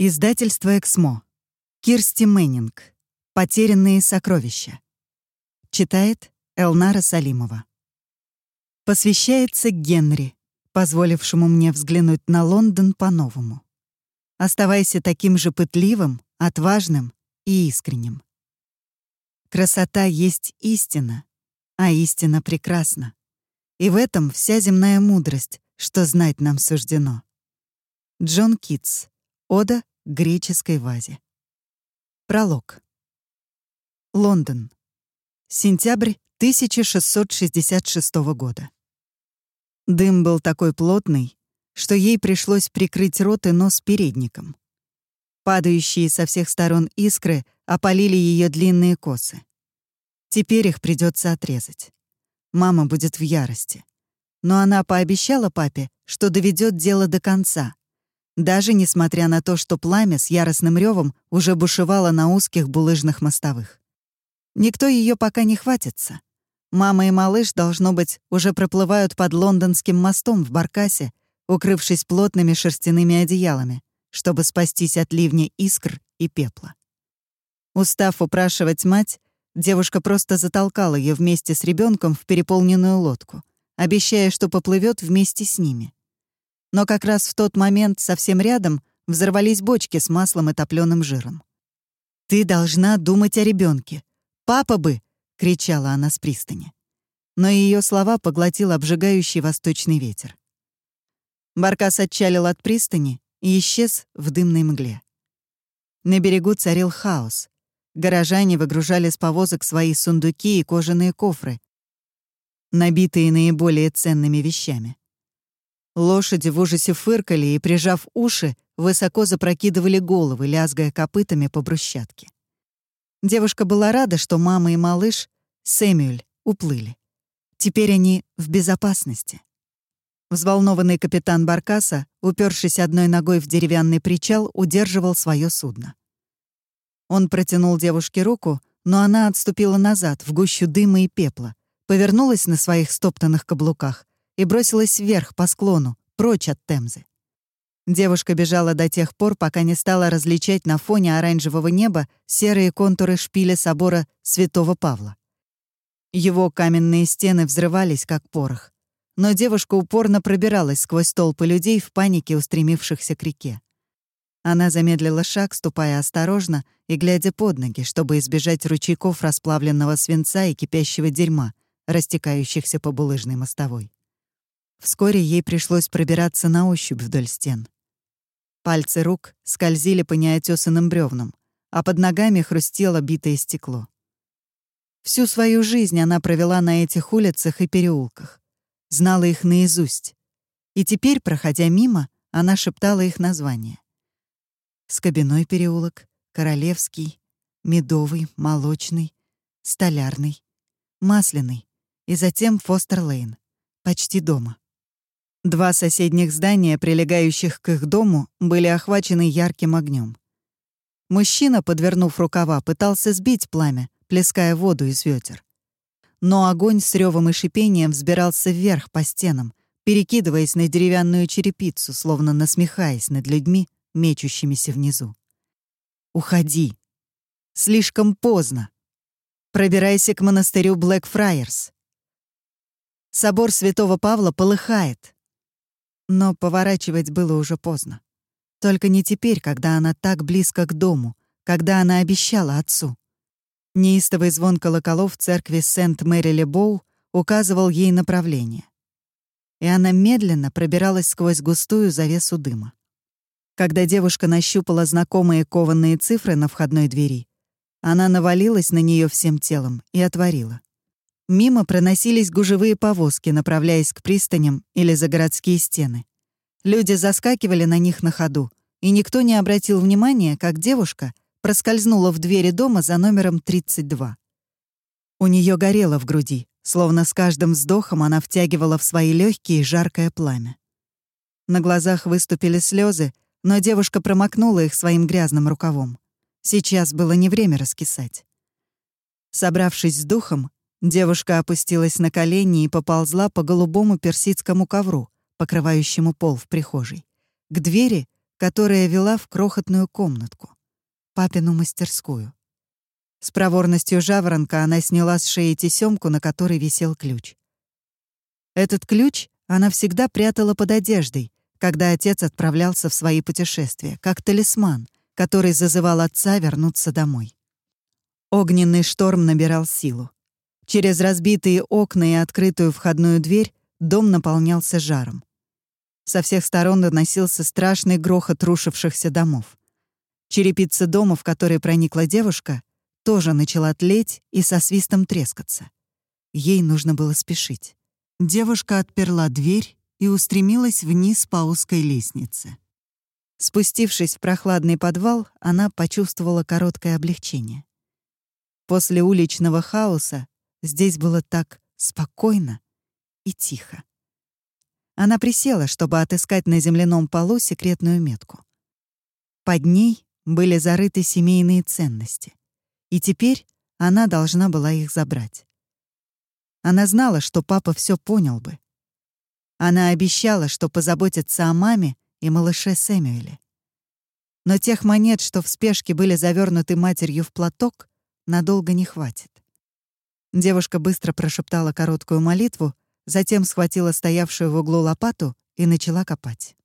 Издательство «Эксмо». Кирсти Мэннинг. «Потерянные сокровища». Читает Элнара Салимова. Посвящается Генри, позволившему мне взглянуть на Лондон по-новому. Оставайся таким же пытливым, отважным и искренним. Красота есть истина, а истина прекрасна. И в этом вся земная мудрость, что знать нам суждено. Джон Китс. Ода греческой вазе. Пролог. Лондон. Сентябрь 1666 года. Дым был такой плотный, что ей пришлось прикрыть рот и нос передником. Падающие со всех сторон искры опалили ее длинные косы. Теперь их придется отрезать. Мама будет в ярости. Но она пообещала папе, что доведет дело до конца, даже несмотря на то, что пламя с яростным ревом уже бушевало на узких булыжных мостовых. Никто ее пока не хватится. Мама и малыш, должно быть, уже проплывают под лондонским мостом в Баркасе, укрывшись плотными шерстяными одеялами, чтобы спастись от ливня искр и пепла. Устав упрашивать мать, девушка просто затолкала ее вместе с ребенком в переполненную лодку, обещая, что поплывет вместе с ними. Но как раз в тот момент совсем рядом взорвались бочки с маслом и топленым жиром. «Ты должна думать о ребенке. Папа бы!» — кричала она с пристани. Но ее слова поглотил обжигающий восточный ветер. Баркас отчалил от пристани и исчез в дымной мгле. На берегу царил хаос. Горожане выгружали с повозок свои сундуки и кожаные кофры, набитые наиболее ценными вещами. Лошади в ужасе фыркали и, прижав уши, высоко запрокидывали головы, лязгая копытами по брусчатке. Девушка была рада, что мама и малыш, Сэмюэль, уплыли. Теперь они в безопасности. Взволнованный капитан Баркаса, упершись одной ногой в деревянный причал, удерживал свое судно. Он протянул девушке руку, но она отступила назад, в гущу дыма и пепла, повернулась на своих стоптанных каблуках и бросилась вверх по склону, прочь от Темзы. Девушка бежала до тех пор, пока не стала различать на фоне оранжевого неба серые контуры шпиля собора Святого Павла. Его каменные стены взрывались, как порох. Но девушка упорно пробиралась сквозь толпы людей в панике, устремившихся к реке. Она замедлила шаг, ступая осторожно и глядя под ноги, чтобы избежать ручейков расплавленного свинца и кипящего дерьма, растекающихся по булыжной мостовой. Вскоре ей пришлось пробираться на ощупь вдоль стен. Пальцы рук скользили по неотесанным бревнам, а под ногами хрустело битое стекло. Всю свою жизнь она провела на этих улицах и переулках, знала их наизусть. И теперь, проходя мимо, она шептала их названия. Скобяной переулок, Королевский, Медовый, Молочный, Столярный, Масляный и затем Фостер-Лейн, почти дома. Два соседних здания, прилегающих к их дому, были охвачены ярким огнем. Мужчина, подвернув рукава, пытался сбить пламя, плеская воду из ветер. Но огонь с ревом и шипением взбирался вверх по стенам, перекидываясь на деревянную черепицу, словно насмехаясь над людьми, мечущимися внизу. «Уходи! Слишком поздно! Пробирайся к монастырю Блэкфрайерс!» Собор Святого Павла полыхает. Но поворачивать было уже поздно. Только не теперь, когда она так близко к дому, когда она обещала отцу. Неистовый звон колоколов в церкви Сент-Мэри-Ле-Боу указывал ей направление. И она медленно пробиралась сквозь густую завесу дыма. Когда девушка нащупала знакомые кованные цифры на входной двери, она навалилась на нее всем телом и отворила. Мимо проносились гужевые повозки, направляясь к пристаням или за городские стены. Люди заскакивали на них на ходу, и никто не обратил внимания, как девушка проскользнула в двери дома за номером 32. У нее горело в груди, словно с каждым вздохом она втягивала в свои легкие жаркое пламя. На глазах выступили слезы, но девушка промокнула их своим грязным рукавом. Сейчас было не время раскисать. Собравшись с духом, Девушка опустилась на колени и поползла по голубому персидскому ковру, покрывающему пол в прихожей, к двери, которая вела в крохотную комнатку, папину мастерскую. С проворностью жаворонка она сняла с шеи тесемку, на которой висел ключ. Этот ключ она всегда прятала под одеждой, когда отец отправлялся в свои путешествия, как талисман, который зазывал отца вернуться домой. Огненный шторм набирал силу. Через разбитые окна и открытую входную дверь дом наполнялся жаром. Со всех сторон доносился страшный грохот рушившихся домов. Черепица дома, в который проникла девушка, тоже начала тлеть и со свистом трескаться. Ей нужно было спешить. Девушка отперла дверь и устремилась вниз по узкой лестнице. Спустившись в прохладный подвал, она почувствовала короткое облегчение. После уличного хаоса здесь было так спокойно и тихо. Она присела, чтобы отыскать на земляном полу секретную метку. Под ней были зарыты семейные ценности. И теперь она должна была их забрать. Она знала, что папа все понял бы. Она обещала, что позаботится о маме и малыше Сэмюэле. Но тех монет, что в спешке были завернуты матерью в платок, надолго не хватит. Девушка быстро прошептала короткую молитву, затем схватила стоявшую в углу лопату и начала копать.